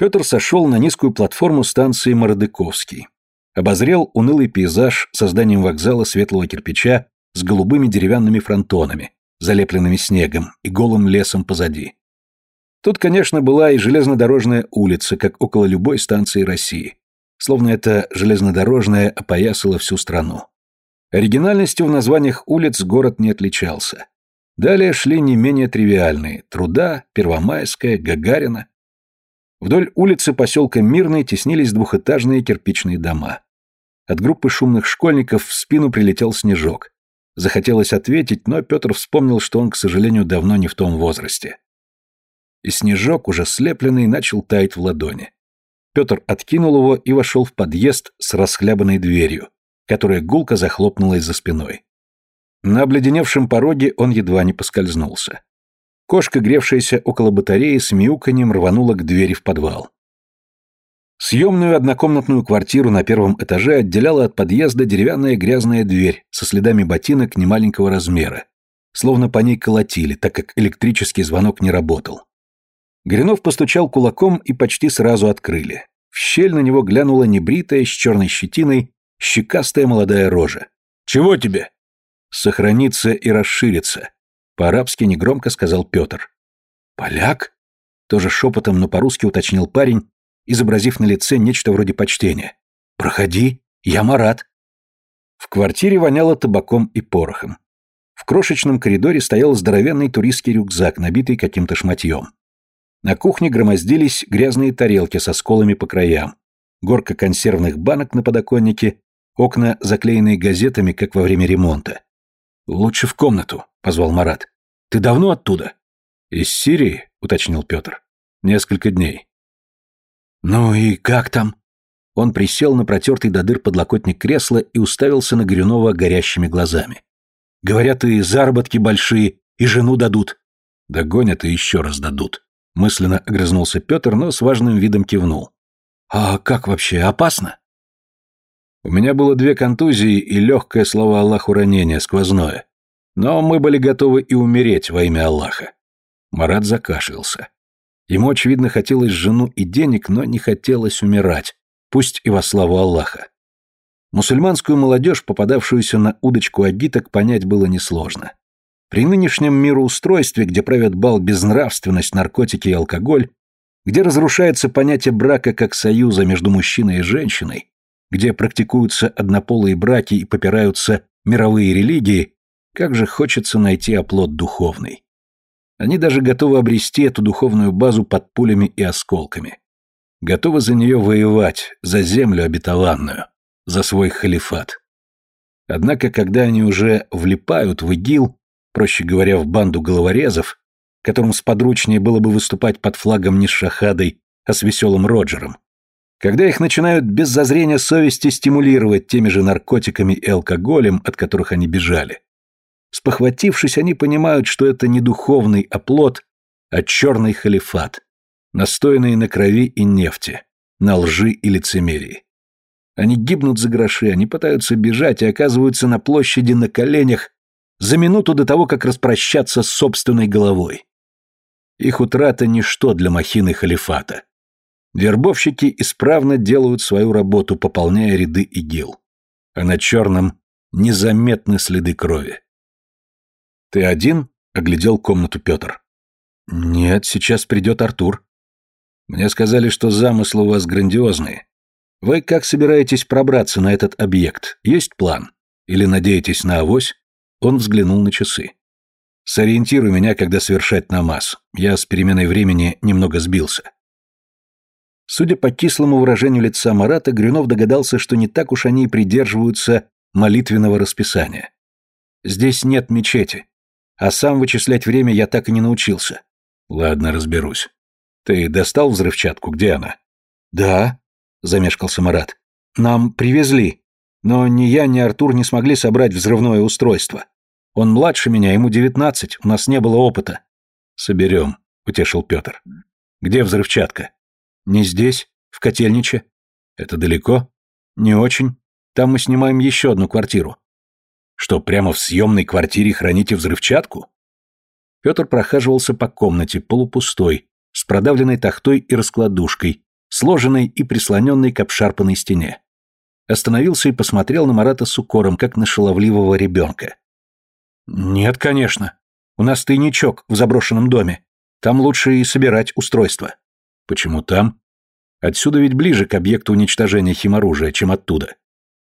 Петр сошел на низкую платформу станции Мородыковский. Обозрел унылый пейзаж со зданием вокзала светлого кирпича с голубыми деревянными фронтонами, залепленными снегом и голым лесом позади. Тут, конечно, была и железнодорожная улица, как около любой станции России. Словно это железнодорожная опоясала всю страну. Оригинальностью в названиях улиц город не отличался. Далее шли не менее тривиальные – Труда, Первомайская, Гагарина, Вдоль улицы поселка Мирный теснились двухэтажные кирпичные дома. От группы шумных школьников в спину прилетел снежок. Захотелось ответить, но Петр вспомнил, что он, к сожалению, давно не в том возрасте. И снежок, уже слепленный, начал таять в ладони. Петр откинул его и вошел в подъезд с расхлябанной дверью, которая гулко захлопнулась за спиной. На обледеневшем пороге он едва не поскользнулся. Кошка, гревшаяся около батареи, с мяуканьем рванула к двери в подвал. Съемную однокомнатную квартиру на первом этаже отделяла от подъезда деревянная грязная дверь со следами ботинок немаленького размера. Словно по ней колотили, так как электрический звонок не работал. Гринов постучал кулаком и почти сразу открыли. В щель на него глянула небритая, с черной щетиной, щекастая молодая рожа. «Чего тебе?» «Сохранится и расширится. По-арабски негромко сказал Петр. «Поляк?» Тоже шепотом, но по-русски уточнил парень, изобразив на лице нечто вроде почтения. «Проходи, я Марат». В квартире воняло табаком и порохом. В крошечном коридоре стоял здоровенный туристский рюкзак, набитый каким-то шматьем. На кухне громоздились грязные тарелки со сколами по краям, горка консервных банок на подоконнике, окна, заклеенные газетами, как во время ремонта. «Лучше в комнату», — позвал Марат. «Ты давно оттуда?» «Из Сирии», — уточнил Петр. «Несколько дней». «Ну и как там?» Он присел на протертый до дыр подлокотник кресла и уставился на Горюнова горящими глазами. «Говорят, и заработки большие, и жену дадут». «Догонят и еще раз дадут», — мысленно огрызнулся Петр, но с важным видом кивнул. «А как вообще, опасно?» У меня было две контузии и легкое, слово Аллаху, ранение, сквозное. Но мы были готовы и умереть во имя Аллаха. Марат закашлялся. Ему, очевидно, хотелось жену и денег, но не хотелось умирать, пусть и во славу Аллаха. Мусульманскую молодежь, попадавшуюся на удочку агиток, понять было несложно. При нынешнем мироустройстве, где правят бал безнравственность, наркотики и алкоголь, где разрушается понятие брака как союза между мужчиной и женщиной, где практикуются однополые браки и попираются мировые религии, как же хочется найти оплот духовный. Они даже готовы обрести эту духовную базу под пулями и осколками. Готовы за нее воевать, за землю обетованную, за свой халифат. Однако, когда они уже влипают в ИГИЛ, проще говоря, в банду головорезов, которым сподручнее было бы выступать под флагом не с Шахадой, а с веселым Роджером, когда их начинают без зазрения совести стимулировать теми же наркотиками и алкоголем, от которых они бежали. Спохватившись, они понимают, что это не духовный оплот, а черный халифат, настойный на крови и нефти, на лжи и лицемерии. Они гибнут за гроши, они пытаются бежать и оказываются на площади на коленях за минуту до того, как распрощаться с собственной головой. Их утрата – ничто для махины халифата – Вербовщики исправно делают свою работу, пополняя ряды игил. А на черном незаметны следы крови. «Ты один?» — оглядел комнату Петр. «Нет, сейчас придет Артур. Мне сказали, что замыслы у вас грандиозные. Вы как собираетесь пробраться на этот объект? Есть план? Или надеетесь на авось?» Он взглянул на часы. «Сориентируй меня, когда совершать намаз. Я с переменой времени немного сбился». Судя по кислому выражению лица Марата, Грюнов догадался, что не так уж они и придерживаются молитвенного расписания. «Здесь нет мечети, а сам вычислять время я так и не научился». «Ладно, разберусь. Ты достал взрывчатку? Где она?» «Да», — замешкался Марат. «Нам привезли, но ни я, ни Артур не смогли собрать взрывное устройство. Он младше меня, ему девятнадцать, у нас не было опыта». «Соберем», — утешил Петр. «Где взрывчатка?» Не здесь, в Котельниче. Это далеко? Не очень. Там мы снимаем еще одну квартиру. Что, прямо в съемной квартире храните взрывчатку? Петр прохаживался по комнате, полупустой, с продавленной тахтой и раскладушкой, сложенной и прислоненной к обшарпанной стене. Остановился и посмотрел на Марата с укором, как на шаловливого ребенка. «Нет, конечно. У нас тайничок в заброшенном доме. Там лучше и собирать устройство». Почему там? Отсюда ведь ближе к объекту уничтожения химоружия, чем оттуда.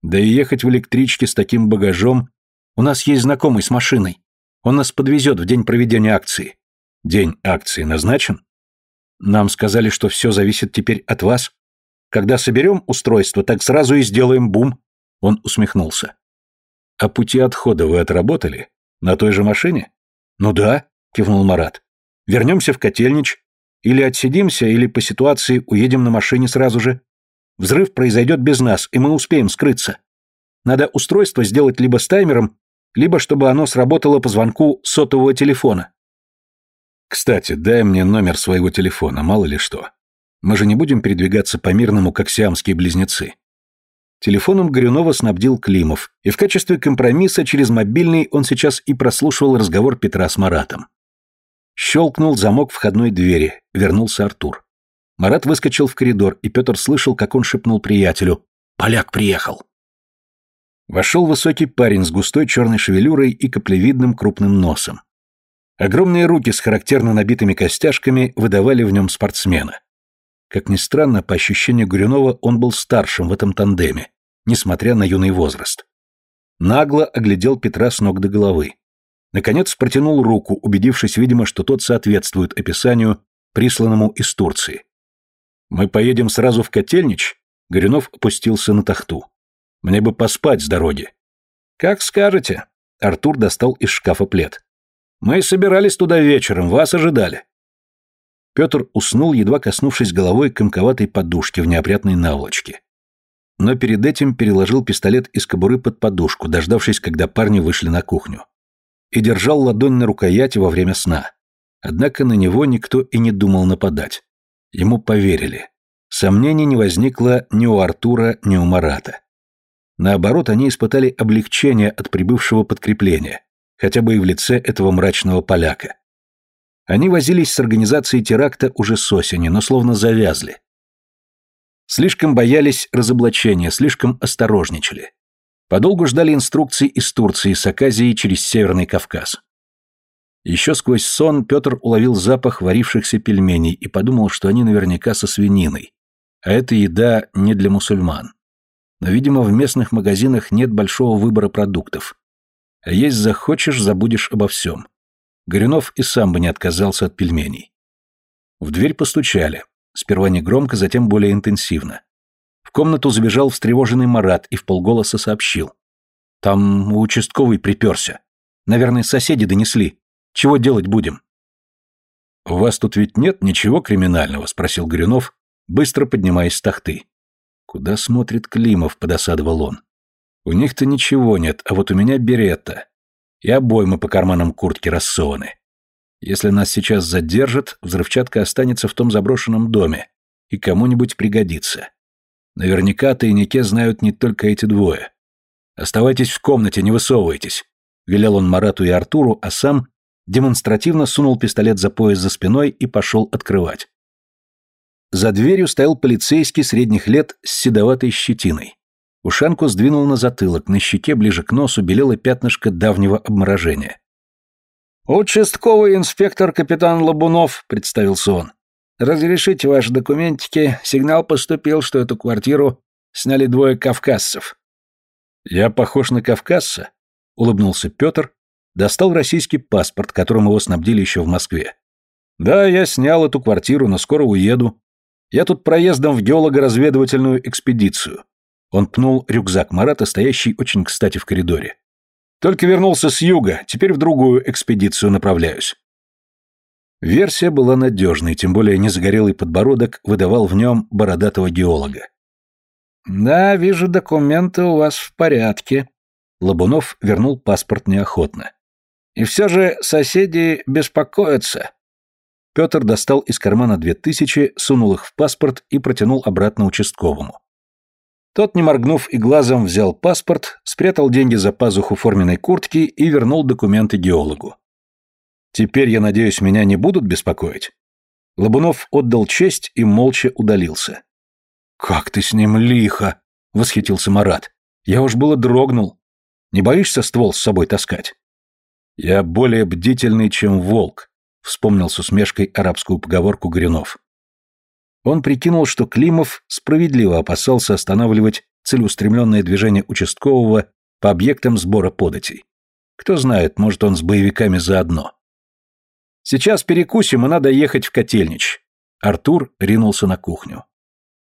Да и ехать в электричке с таким багажом... У нас есть знакомый с машиной. Он нас подвезет в день проведения акции. День акции назначен? Нам сказали, что все зависит теперь от вас. Когда соберем устройство, так сразу и сделаем бум. Он усмехнулся. А пути отхода вы отработали? На той же машине? Ну да, кивнул Марат. Вернемся в котельнич, или отсидимся, или по ситуации уедем на машине сразу же. Взрыв произойдет без нас, и мы успеем скрыться. Надо устройство сделать либо с таймером, либо чтобы оно сработало по звонку сотового телефона. Кстати, дай мне номер своего телефона, мало ли что. Мы же не будем передвигаться по мирному, как сиамские близнецы. Телефоном Горюнова снабдил Климов, и в качестве компромисса через мобильный он сейчас и прослушивал разговор Петра с Маратом. Щелкнул замок входной двери, вернулся Артур. Марат выскочил в коридор, и Петр слышал, как он шепнул приятелю «Поляк приехал!». Вошел высокий парень с густой черной шевелюрой и каплевидным крупным носом. Огромные руки с характерно набитыми костяшками выдавали в нем спортсмена. Как ни странно, по ощущению Горюнова он был старшим в этом тандеме, несмотря на юный возраст. Нагло оглядел Петра с ног до головы. Наконец протянул руку, убедившись, видимо, что тот соответствует описанию, присланному из Турции. «Мы поедем сразу в Котельнич?» Горюнов опустился на тахту. «Мне бы поспать с дороги». «Как скажете». Артур достал из шкафа плед. «Мы собирались туда вечером, вас ожидали». Петр уснул, едва коснувшись головой комковатой подушки в неопрятной наволочке. Но перед этим переложил пистолет из кобуры под подушку, дождавшись, когда парни вышли на кухню и держал ладонь на рукояти во время сна. Однако на него никто и не думал нападать. Ему поверили. Сомнений не возникло ни у Артура, ни у Марата. Наоборот, они испытали облегчение от прибывшего подкрепления, хотя бы и в лице этого мрачного поляка. Они возились с организацией теракта уже с осени, но словно завязли. Слишком боялись разоблачения, слишком осторожничали подолгу ждали инструкции из Турции с Аказии через Северный Кавказ. Еще сквозь сон Петр уловил запах варившихся пельменей и подумал, что они наверняка со свининой, а эта еда не для мусульман. Но, видимо, в местных магазинах нет большого выбора продуктов. А есть захочешь, забудешь обо всем. Горюнов и сам бы не отказался от пельменей. В дверь постучали. Сперва негромко, затем более интенсивно. В комнату забежал встревоженный Марат и вполголоса сообщил. «Там участковый приперся. Наверное, соседи донесли. Чего делать будем?» «У вас тут ведь нет ничего криминального?» — спросил Горюнов, быстро поднимаясь с тахты. «Куда смотрит Климов?» — подосадовал он. «У них-то ничего нет, а вот у меня беретта. И обоймы по карманам куртки рассованы. Если нас сейчас задержат, взрывчатка останется в том заброшенном доме и кому-нибудь пригодится. Наверняка тайнике знают не только эти двое. Оставайтесь в комнате, не высовывайтесь, велел он Марату и Артуру, а сам демонстративно сунул пистолет за пояс за спиной и пошел открывать. За дверью стоял полицейский средних лет с седоватой щетиной. Ушанку сдвинул на затылок, на щеке ближе к носу белело пятнышко давнего обморожения. «Участковый инспектор капитан Лобунов», — представился он. Разрешите ваши документики. Сигнал поступил, что эту квартиру сняли двое кавказцев. Я похож на кавказца? Улыбнулся Петр, достал российский паспорт, которым его снабдили еще в Москве. Да, я снял эту квартиру, но скоро уеду. Я тут проездом в геолого-разведывательную экспедицию. Он пнул рюкзак Марата, стоящий очень кстати в коридоре. Только вернулся с юга, теперь в другую экспедицию направляюсь. Версия была надежной, тем более незагорелый подбородок выдавал в нем бородатого геолога. «Да, вижу, документы у вас в порядке». Лобунов вернул паспорт неохотно. «И все же соседи беспокоятся». Петр достал из кармана две тысячи, сунул их в паспорт и протянул обратно участковому. Тот, не моргнув и глазом, взял паспорт, спрятал деньги за пазуху форменной куртки и вернул документы геологу. Теперь, я надеюсь, меня не будут беспокоить?» Лобунов отдал честь и молча удалился. «Как ты с ним лихо!» — восхитился Марат. «Я уж было дрогнул. Не боишься ствол с собой таскать?» «Я более бдительный, чем волк», — вспомнил с усмешкой арабскую поговорку Гринов. Он прикинул, что Климов справедливо опасался останавливать целеустремленное движение участкового по объектам сбора податей. Кто знает, может, он с боевиками заодно. Сейчас перекусим, и надо ехать в котельнич. Артур ринулся на кухню.